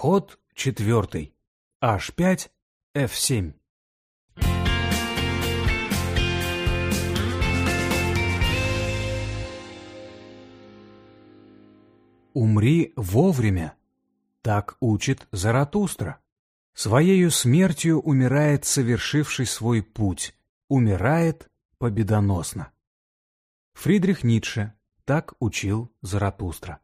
Ход четвертый. H5, F7. Умри вовремя. Так учит Заратустра. Своею смертью умирает совершивший свой путь, умирает победоносно. Фридрих Ницше так учил Заратустра.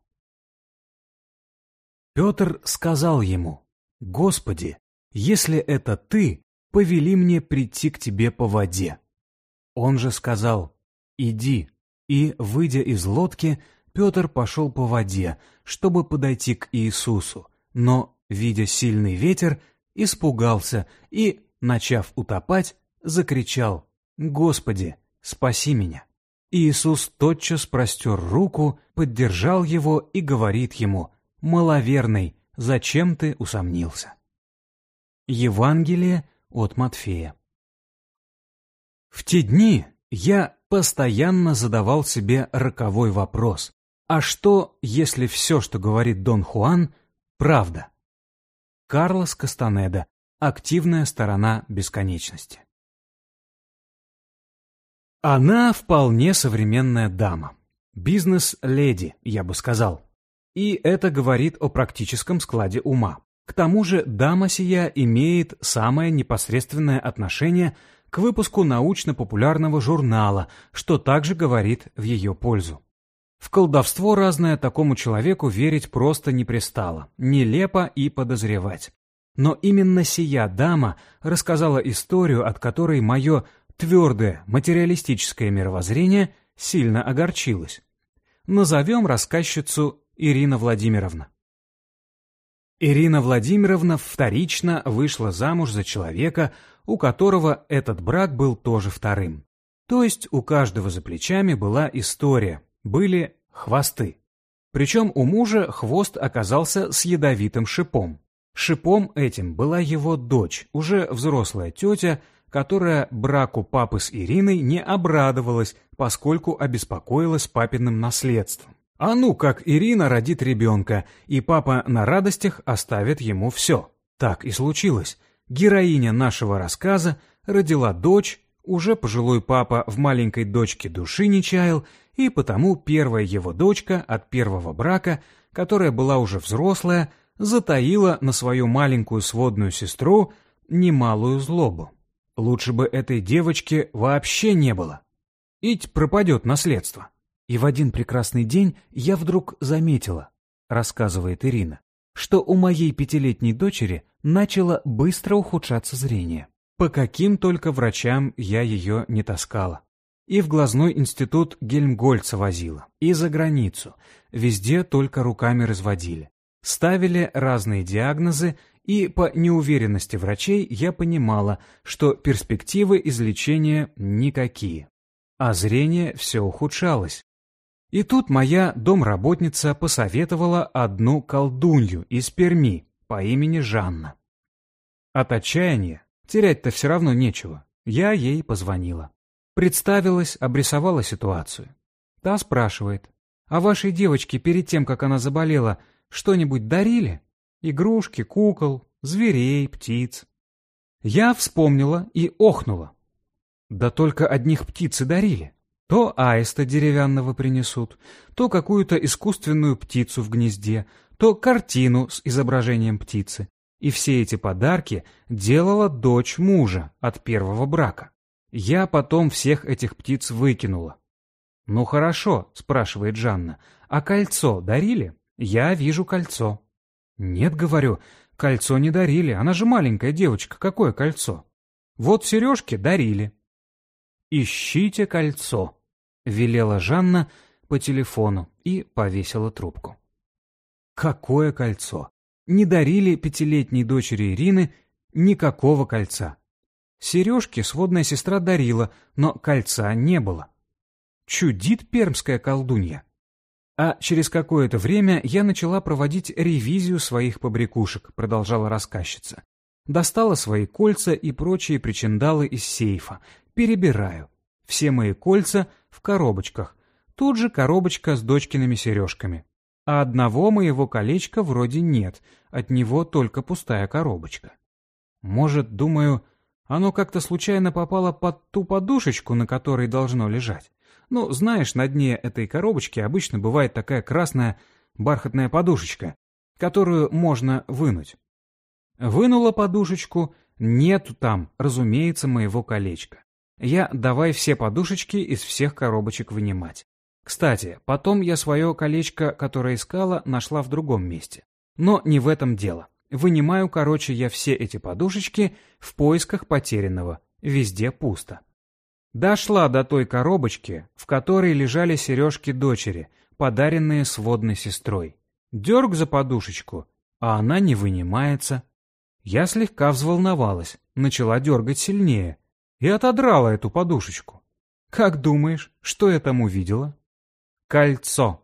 Петр сказал ему, «Господи, если это ты, повели мне прийти к тебе по воде». Он же сказал, «Иди». И, выйдя из лодки, Петр пошел по воде, чтобы подойти к Иисусу, но, видя сильный ветер, испугался и, начав утопать, закричал «Господи, спаси меня!». Иисус тотчас простер руку, поддержал его и говорит ему «Маловерный, зачем ты усомнился?» Евангелие от Матфея В те дни я постоянно задавал себе роковой вопрос а что, если все, что говорит Дон Хуан, правда? Карлос Кастанеда. Активная сторона бесконечности. Она вполне современная дама. Бизнес-леди, я бы сказал. И это говорит о практическом складе ума. К тому же дама сия имеет самое непосредственное отношение к выпуску научно-популярного журнала, что также говорит в ее пользу. В колдовство разное такому человеку верить просто не пристало, нелепо и подозревать. Но именно сия дама рассказала историю, от которой мое твердое материалистическое мировоззрение сильно огорчилось. Назовем рассказчицу Ирина Владимировна. Ирина Владимировна вторично вышла замуж за человека, у которого этот брак был тоже вторым. То есть у каждого за плечами была история, были хвосты. Причем у мужа хвост оказался с ядовитым шипом. Шипом этим была его дочь, уже взрослая тетя, которая браку папы с Ириной не обрадовалась, поскольку обеспокоилась папиным наследством. А ну, как Ирина родит ребенка, и папа на радостях оставит ему все. Так и случилось. Героиня нашего рассказа родила дочь, уже пожилой папа в маленькой дочке души не чаял, и потому первая его дочка от первого брака, которая была уже взрослая, затаила на свою маленькую сводную сестру немалую злобу. Лучше бы этой девочке вообще не было. Ить пропадет наследство. И в один прекрасный день я вдруг заметила, рассказывает Ирина, что у моей пятилетней дочери начало быстро ухудшаться зрение. По каким только врачам я ее не таскала. И в глазной институт Гельмгольца возила, и за границу. Везде только руками разводили. Ставили разные диагнозы, и по неуверенности врачей я понимала, что перспективы излечения никакие. А зрение все ухудшалось. И тут моя домработница посоветовала одну колдунью из Перми по имени Жанна. От отчаяния, терять-то все равно нечего, я ей позвонила. Представилась, обрисовала ситуацию. Та спрашивает, а вашей девочке перед тем, как она заболела, что-нибудь дарили? Игрушки, кукол, зверей, птиц. Я вспомнила и охнула. Да только одних птиц и дарили. То аиста деревянного принесут, то какую-то искусственную птицу в гнезде, то картину с изображением птицы. И все эти подарки делала дочь мужа от первого брака. Я потом всех этих птиц выкинула. «Ну хорошо», — спрашивает Жанна, — «а кольцо дарили?» «Я вижу кольцо». «Нет, — говорю, — кольцо не дарили, она же маленькая девочка, какое кольцо?» «Вот сережки дарили». «Ищите кольцо», — велела Жанна по телефону и повесила трубку. Какое кольцо? Не дарили пятилетней дочери Ирины никакого кольца. Сережки сводная сестра дарила, но кольца не было. Чудит пермская колдунья. А через какое-то время я начала проводить ревизию своих побрякушек, продолжала рассказчица. Достала свои кольца и прочие причиндалы из сейфа. Перебираю. Все мои кольца в коробочках. Тут же коробочка с дочкиными сережками. а одного моего колечка вроде нет, от него только пустая коробочка. Может, думаю, оно как-то случайно попало под ту подушечку, на которой должно лежать. Ну, знаешь, на дне этой коробочки обычно бывает такая красная бархатная подушечка, которую можно вынуть. Вынула подушечку, нету там, разумеется, моего колечка. Я давай все подушечки из всех коробочек вынимать. Кстати, потом я свое колечко, которое искала, нашла в другом месте. Но не в этом дело. Вынимаю, короче, я все эти подушечки в поисках потерянного. Везде пусто. Дошла до той коробочки, в которой лежали сережки дочери, подаренные сводной сестрой. Дерг за подушечку, а она не вынимается. Я слегка взволновалась, начала дергать сильнее и отодрала эту подушечку. Как думаешь, что я там увидела? Кольцо.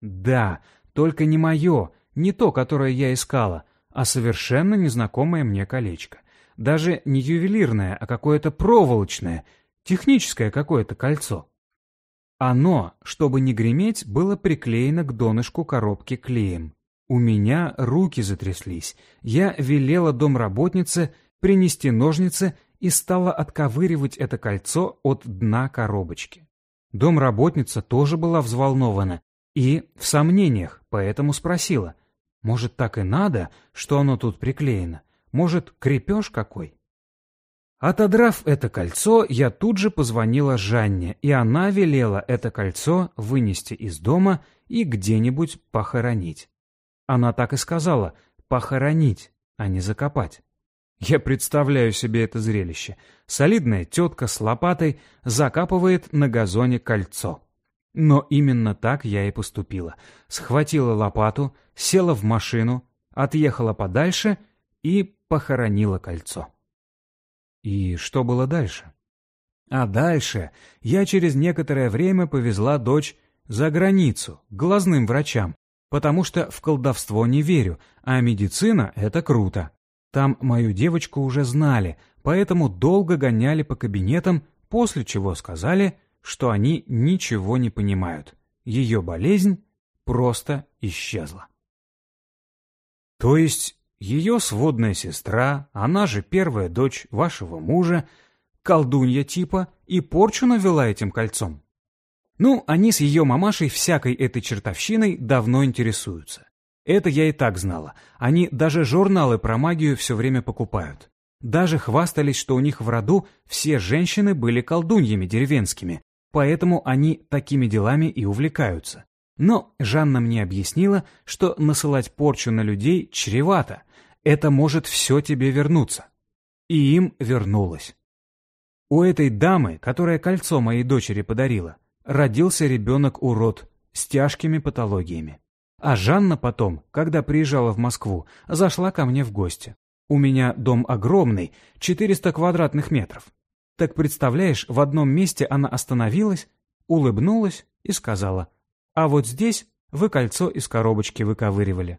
Да, только не мое, не то, которое я искала, а совершенно незнакомое мне колечко. Даже не ювелирное, а какое-то проволочное, техническое какое-то кольцо. Оно, чтобы не греметь, было приклеено к донышку коробки клеем. У меня руки затряслись. Я велела домработнице принести ножницы и стала отковыривать это кольцо от дна коробочки. Домработница тоже была взволнована и в сомнениях, поэтому спросила, может, так и надо, что оно тут приклеено? Может, крепеж какой? Отодрав это кольцо, я тут же позвонила Жанне, и она велела это кольцо вынести из дома и где-нибудь похоронить. Она так и сказала «похоронить», а не закопать. Я представляю себе это зрелище. Солидная тетка с лопатой закапывает на газоне кольцо. Но именно так я и поступила. Схватила лопату, села в машину, отъехала подальше и похоронила кольцо. И что было дальше? А дальше я через некоторое время повезла дочь за границу, к глазным врачам, потому что в колдовство не верю, а медицина — это круто. Там мою девочку уже знали, поэтому долго гоняли по кабинетам, после чего сказали, что они ничего не понимают. Ее болезнь просто исчезла. То есть ее сводная сестра, она же первая дочь вашего мужа, колдунья типа, и порчу навела этим кольцом. Ну, они с ее мамашей всякой этой чертовщиной давно интересуются. Это я и так знала. Они даже журналы про магию все время покупают. Даже хвастались, что у них в роду все женщины были колдуньями деревенскими, поэтому они такими делами и увлекаются. Но Жанна мне объяснила, что насылать порчу на людей чревато, это может все тебе вернуться. И им вернулось. У этой дамы, которая кольцо моей дочери подарила, родился ребенок-урод с тяжкими патологиями. А Жанна потом, когда приезжала в Москву, зашла ко мне в гости. У меня дом огромный, 400 квадратных метров. Так представляешь, в одном месте она остановилась, улыбнулась и сказала, «А вот здесь вы кольцо из коробочки выковыривали».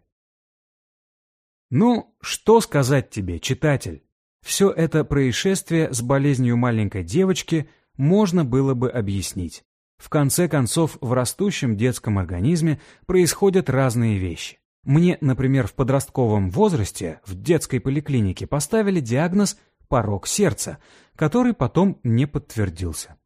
Ну, что сказать тебе, читатель? Все это происшествие с болезнью маленькой девочки можно было бы объяснить. В конце концов, в растущем детском организме происходят разные вещи. Мне, например, в подростковом возрасте в детской поликлинике поставили диагноз «порог сердца», который потом не подтвердился.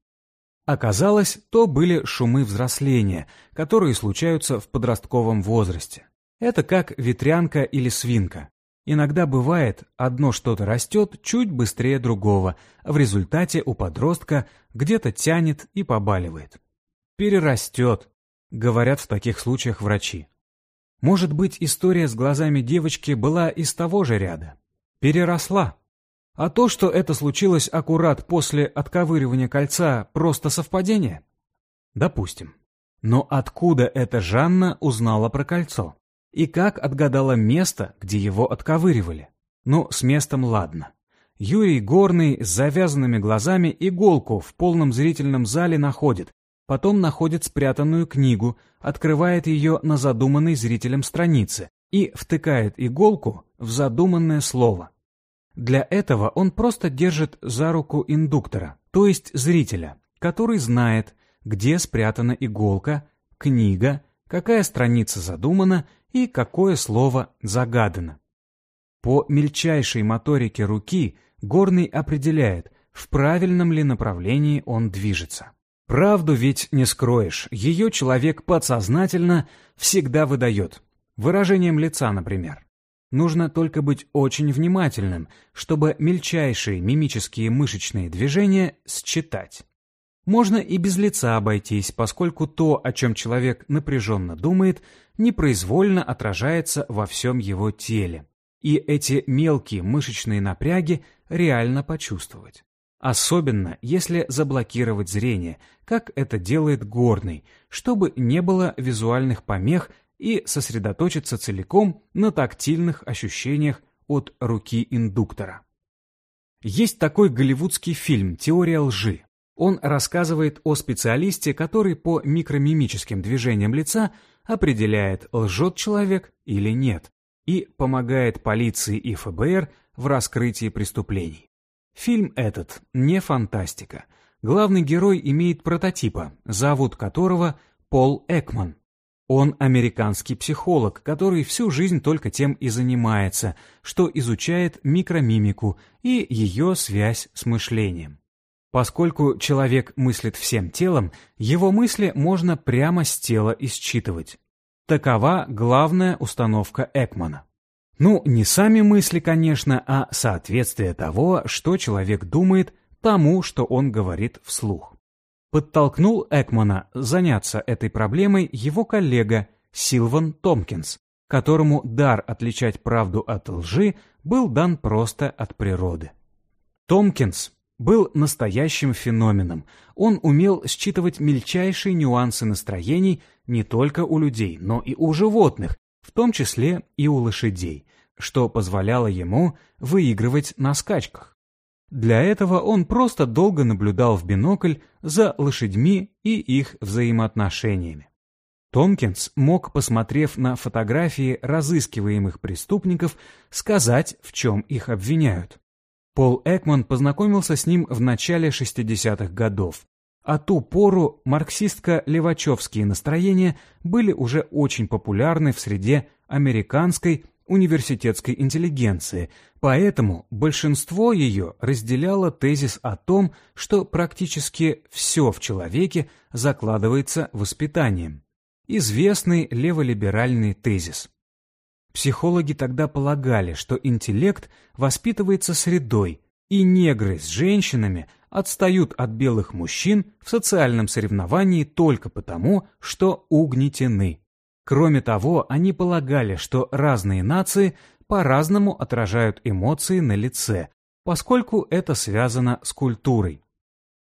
Оказалось, то были шумы взросления, которые случаются в подростковом возрасте. Это как ветрянка или свинка. Иногда бывает, одно что-то растет чуть быстрее другого, в результате у подростка где-то тянет и побаливает. Перерастет, говорят в таких случаях врачи. Может быть, история с глазами девочки была из того же ряда. Переросла. А то, что это случилось аккурат после отковыривания кольца, просто совпадение? Допустим. Но откуда эта Жанна узнала про кольцо? И как отгадала место, где его отковыривали? Ну, с местом ладно. Юрий Горный с завязанными глазами иголку в полном зрительном зале находит, потом находит спрятанную книгу, открывает ее на задуманной зрителем странице и втыкает иголку в задуманное слово. Для этого он просто держит за руку индуктора, то есть зрителя, который знает, где спрятана иголка, книга какая страница задумана и какое слово загадано. По мельчайшей моторике руки Горный определяет, в правильном ли направлении он движется. Правду ведь не скроешь, ее человек подсознательно всегда выдает. Выражением лица, например. Нужно только быть очень внимательным, чтобы мельчайшие мимические мышечные движения считать. Можно и без лица обойтись, поскольку то, о чем человек напряженно думает, непроизвольно отражается во всем его теле. И эти мелкие мышечные напряги реально почувствовать. Особенно, если заблокировать зрение, как это делает Горный, чтобы не было визуальных помех и сосредоточиться целиком на тактильных ощущениях от руки индуктора. Есть такой голливудский фильм «Теория лжи». Он рассказывает о специалисте, который по микромимическим движениям лица определяет, лжет человек или нет, и помогает полиции и ФБР в раскрытии преступлений. Фильм этот не фантастика. Главный герой имеет прототипа, зовут которого Пол Экман. Он американский психолог, который всю жизнь только тем и занимается, что изучает микромимику и ее связь с мышлением. Поскольку человек мыслит всем телом, его мысли можно прямо с тела исчитывать. Такова главная установка Экмана. Ну, не сами мысли, конечно, а соответствие того, что человек думает, тому, что он говорит вслух. Подтолкнул Экмана заняться этой проблемой его коллега Силван Томпкинс, которому дар отличать правду от лжи был дан просто от природы. Томпкинс был настоящим феноменом. Он умел считывать мельчайшие нюансы настроений не только у людей, но и у животных, в том числе и у лошадей, что позволяло ему выигрывать на скачках. Для этого он просто долго наблюдал в бинокль за лошадьми и их взаимоотношениями. Томпкинс мог, посмотрев на фотографии разыскиваемых преступников, сказать, в чем их обвиняют. Пол Экман познакомился с ним в начале 60-х годов, а ту пору марксистско-левачевские настроения были уже очень популярны в среде американской университетской интеллигенции, поэтому большинство ее разделяло тезис о том, что практически все в человеке закладывается воспитанием. Известный леволиберальный тезис. Психологи тогда полагали, что интеллект воспитывается средой, и негры с женщинами отстают от белых мужчин в социальном соревновании только потому, что угнетены. Кроме того, они полагали, что разные нации по-разному отражают эмоции на лице, поскольку это связано с культурой.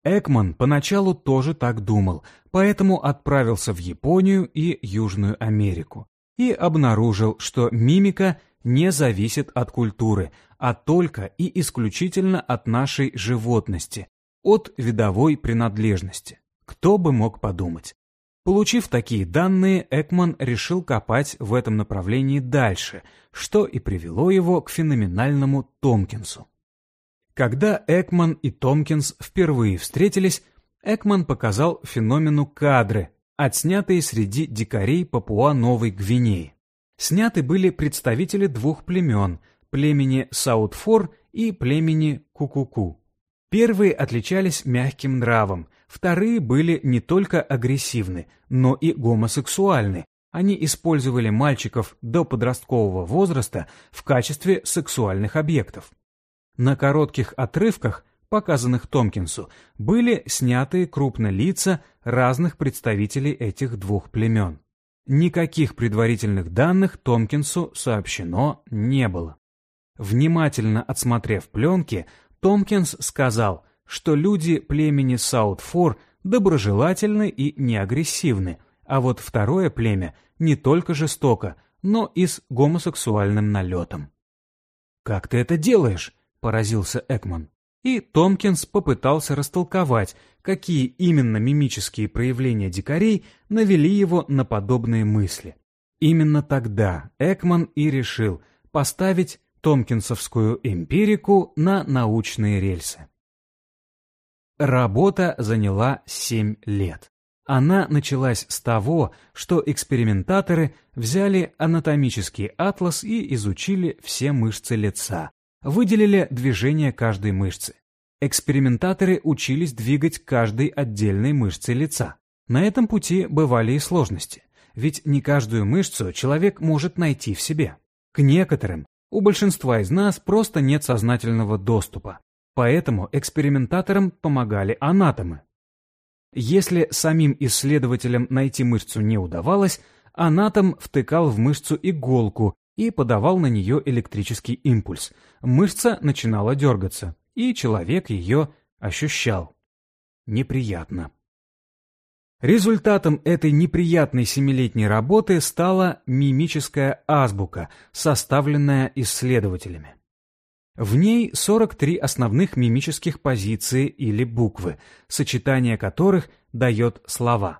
Экман поначалу тоже так думал, поэтому отправился в Японию и Южную Америку и обнаружил, что мимика не зависит от культуры, а только и исключительно от нашей животности, от видовой принадлежности. Кто бы мог подумать? Получив такие данные, Экман решил копать в этом направлении дальше, что и привело его к феноменальному Томпкинсу. Когда Экман и Томпкинс впервые встретились, Экман показал феномену кадры, отснятые среди дикарей Папуа-Новой Гвинеи. Сняты были представители двух племен – племени Саутфор и племени Кукуку. Первые отличались мягким нравом, Вторые были не только агрессивны, но и гомосексуальны. Они использовали мальчиков до подросткового возраста в качестве сексуальных объектов. На коротких отрывках, показанных Томпкинсу, были сняты крупно лица разных представителей этих двух племен. Никаких предварительных данных Томпкинсу сообщено не было. Внимательно отсмотрев пленки, Томпкинс сказал – что люди племени Саутфор доброжелательны и неагрессивны, а вот второе племя не только жестоко, но и с гомосексуальным налетом. «Как ты это делаешь?» – поразился Экман. И Томпкинс попытался растолковать, какие именно мимические проявления дикарей навели его на подобные мысли. Именно тогда Экман и решил поставить Томпкинсовскую эмпирику на научные рельсы. Работа заняла 7 лет. Она началась с того, что экспериментаторы взяли анатомический атлас и изучили все мышцы лица, выделили движение каждой мышцы. Экспериментаторы учились двигать каждой отдельной мышцей лица. На этом пути бывали и сложности, ведь не каждую мышцу человек может найти в себе. К некоторым, у большинства из нас просто нет сознательного доступа, поэтому экспериментаторам помогали анатомы. Если самим исследователям найти мышцу не удавалось, анатом втыкал в мышцу иголку и подавал на нее электрический импульс. Мышца начинала дергаться, и человек ее ощущал. Неприятно. Результатом этой неприятной семилетней работы стала мимическая азбука, составленная исследователями. В ней 43 основных мимических позиции или буквы, сочетание которых дает слова.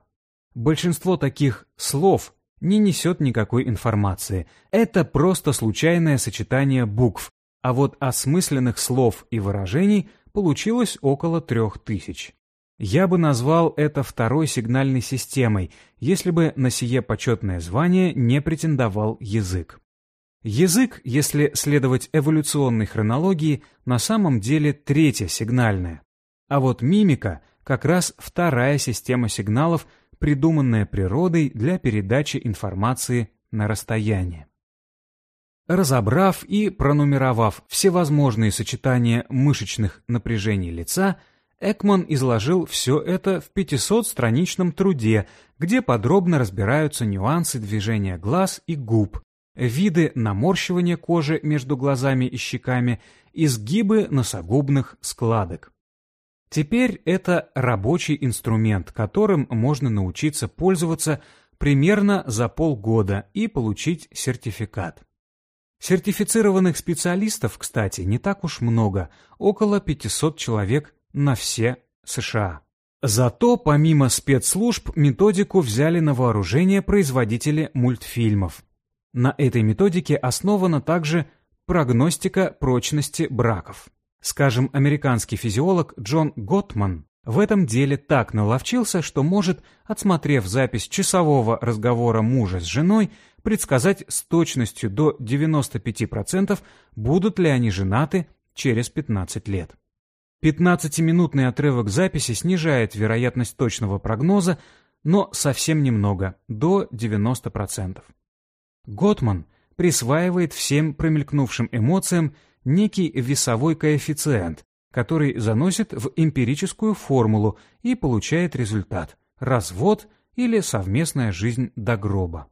Большинство таких слов не несет никакой информации. Это просто случайное сочетание букв, а вот осмысленных слов и выражений получилось около трех тысяч. Я бы назвал это второй сигнальной системой, если бы на сие почетное звание не претендовал язык. Язык, если следовать эволюционной хронологии, на самом деле третья сигнальная. А вот мимика как раз вторая система сигналов, придуманная природой для передачи информации на расстояние. Разобрав и пронумеровав всевозможные сочетания мышечных напряжений лица, Экман изложил все это в 500-страничном труде, где подробно разбираются нюансы движения глаз и губ, виды наморщивания кожи между глазами и щеками, изгибы носогубных складок. Теперь это рабочий инструмент, которым можно научиться пользоваться примерно за полгода и получить сертификат. Сертифицированных специалистов, кстати, не так уж много, около 500 человек на все США. Зато помимо спецслужб методику взяли на вооружение производители мультфильмов. На этой методике основана также прогностика прочности браков. Скажем, американский физиолог Джон Готман в этом деле так наловчился, что может, отсмотрев запись часового разговора мужа с женой, предсказать с точностью до 95%, будут ли они женаты через 15 лет. 15-минутный отрывок записи снижает вероятность точного прогноза, но совсем немного, до 90%. Готман присваивает всем промелькнувшим эмоциям некий весовой коэффициент, который заносит в эмпирическую формулу и получает результат – развод или совместная жизнь до гроба.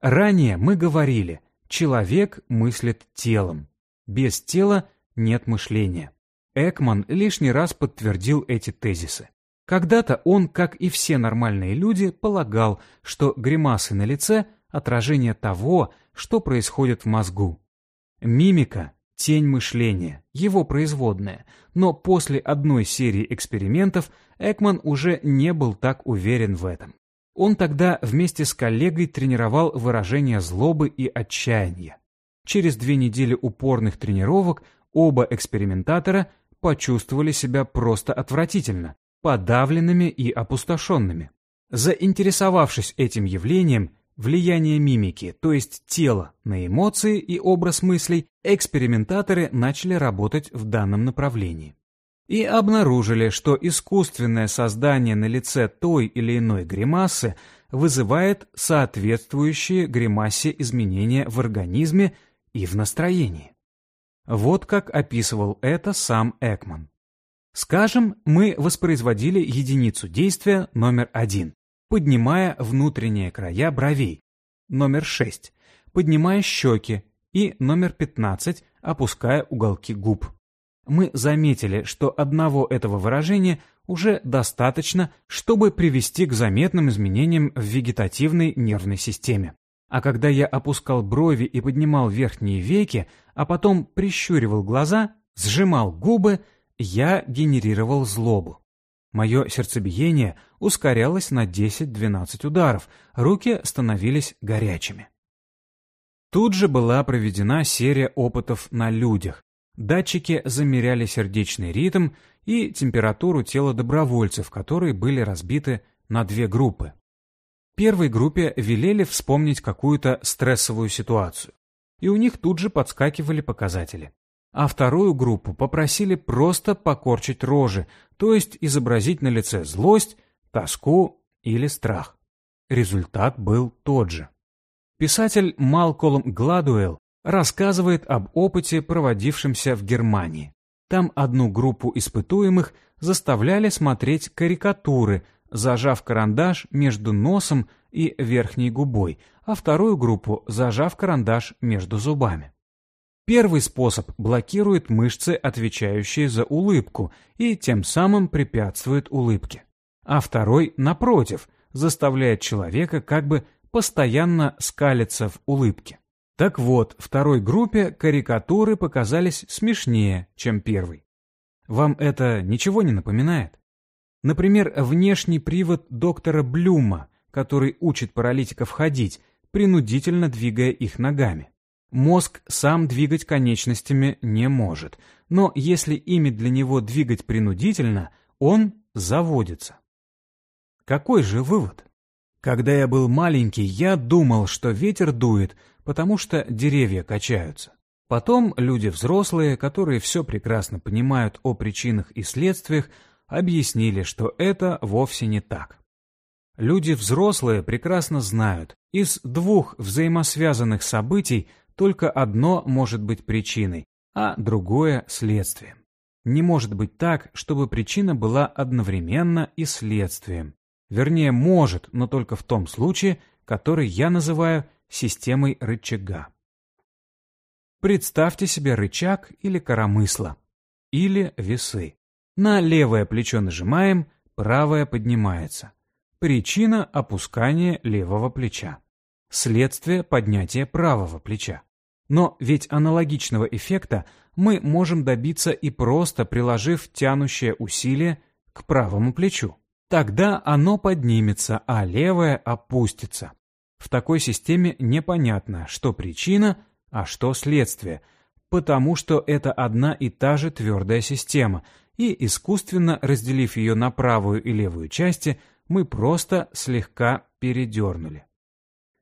Ранее мы говорили, человек мыслит телом. Без тела нет мышления. Экман лишний раз подтвердил эти тезисы. Когда-то он, как и все нормальные люди, полагал, что гримасы на лице – отражение того, что происходит в мозгу. Мимика – тень мышления, его производная, но после одной серии экспериментов Экман уже не был так уверен в этом. Он тогда вместе с коллегой тренировал выражение злобы и отчаяния. Через две недели упорных тренировок оба экспериментатора почувствовали себя просто отвратительно, подавленными и опустошенными. Заинтересовавшись этим явлением, влияние мимики, то есть тела, на эмоции и образ мыслей, экспериментаторы начали работать в данном направлении. И обнаружили, что искусственное создание на лице той или иной гримасы вызывает соответствующие гримасе изменения в организме и в настроении. Вот как описывал это сам Экман. Скажем, мы воспроизводили единицу действия номер один поднимая внутренние края бровей. Номер 6. Поднимая щеки. И номер 15. Опуская уголки губ. Мы заметили, что одного этого выражения уже достаточно, чтобы привести к заметным изменениям в вегетативной нервной системе. А когда я опускал брови и поднимал верхние веки, а потом прищуривал глаза, сжимал губы, я генерировал злобу. Мое сердцебиение ускорялось на 10-12 ударов, руки становились горячими. Тут же была проведена серия опытов на людях. Датчики замеряли сердечный ритм и температуру тела добровольцев, которые были разбиты на две группы. Первой группе велели вспомнить какую-то стрессовую ситуацию, и у них тут же подскакивали показатели. А вторую группу попросили просто покорчить рожи, то есть изобразить на лице злость, тоску или страх. Результат был тот же. Писатель Малколм Гладуэлл рассказывает об опыте, проводившемся в Германии. Там одну группу испытуемых заставляли смотреть карикатуры, зажав карандаш между носом и верхней губой, а вторую группу зажав карандаш между зубами. Первый способ блокирует мышцы, отвечающие за улыбку, и тем самым препятствует улыбке. А второй, напротив, заставляет человека как бы постоянно скалиться в улыбке. Так вот, второй группе карикатуры показались смешнее, чем первой. Вам это ничего не напоминает? Например, внешний привод доктора Блюма, который учит паралитиков ходить, принудительно двигая их ногами. Мозг сам двигать конечностями не может, но если ими для него двигать принудительно, он заводится. Какой же вывод? Когда я был маленький, я думал, что ветер дует, потому что деревья качаются. Потом люди взрослые, которые все прекрасно понимают о причинах и следствиях, объяснили, что это вовсе не так. Люди взрослые прекрасно знают, из двух взаимосвязанных событий только одно может быть причиной, а другое – следствием. Не может быть так, чтобы причина была одновременно и следствием. Вернее, может, но только в том случае, который я называю системой рычага. Представьте себе рычаг или коромысло, или весы. На левое плечо нажимаем, правое поднимается. Причина – опускания левого плеча. Следствие – поднятия правого плеча. Но ведь аналогичного эффекта мы можем добиться и просто приложив тянущее усилие к правому плечу. Тогда оно поднимется, а левое опустится. В такой системе непонятно, что причина, а что следствие, потому что это одна и та же твердая система, и искусственно разделив ее на правую и левую части, мы просто слегка передернули.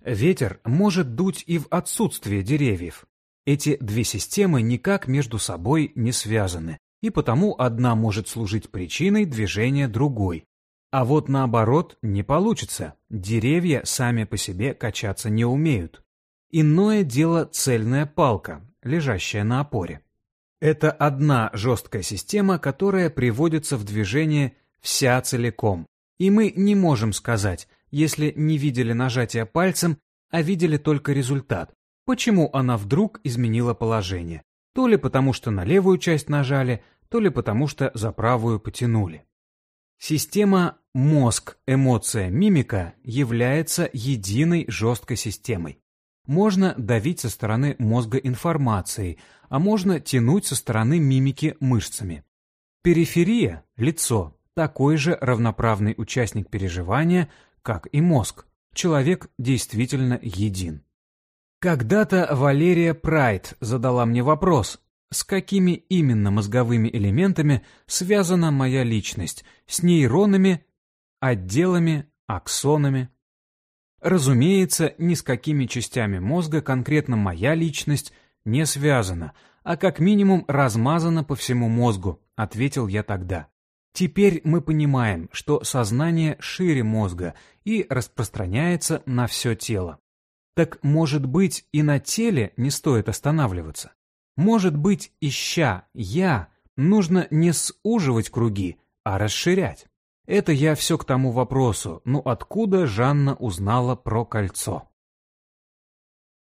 Ветер может дуть и в отсутствие деревьев. Эти две системы никак между собой не связаны, и потому одна может служить причиной движения другой, а вот наоборот не получится. Деревья сами по себе качаться не умеют. Иное дело цельная палка, лежащая на опоре. Это одна жесткая система, которая приводится в движение вся целиком. И мы не можем сказать, если не видели нажатия пальцем, а видели только результат, почему она вдруг изменила положение. То ли потому, что на левую часть нажали, то ли потому, что за правую потянули. Система мозг, эмоция, мимика является единой жесткой системой. Можно давить со стороны мозга информацией, а можно тянуть со стороны мимики мышцами. Периферия, лицо, такой же равноправный участник переживания, как и мозг. Человек действительно един. Когда-то Валерия Прайд задала мне вопрос, с какими именно мозговыми элементами связана моя личность? С нейронами, отделами, аксонами? Разумеется, ни с какими частями мозга конкретно моя личность не связана, а как минимум размазана по всему мозгу, ответил я тогда. Теперь мы понимаем, что сознание шире мозга и распространяется на все тело. Так, может быть, и на теле не стоит останавливаться? Может быть, ища «я», нужно не суживать круги, а расширять. Это я все к тому вопросу, ну откуда Жанна узнала про кольцо?